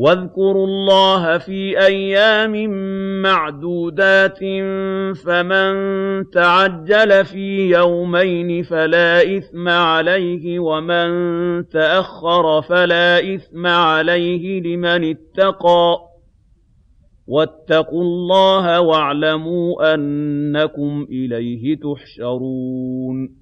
وَاذْكُرُوا اللَّهَ فِي أَيَّامٍ مَّعْدُودَاتٍ ۚ فَمَن تَعَجَّلَ فِي يَوْمَيْنِ فَلَا إِثْمَ عَلَيْهِ ۖ وَمَن تَأَخَّرَ فَلَا إِثْمَ عَلَيْهِ لِمَنِ اتَّقَىٰ ۗ. وَاتَّقُوا اللَّهَ وَاعْلَمُوا أَنَّكُمْ إِلَيْهِ تُحْشَرُونَ.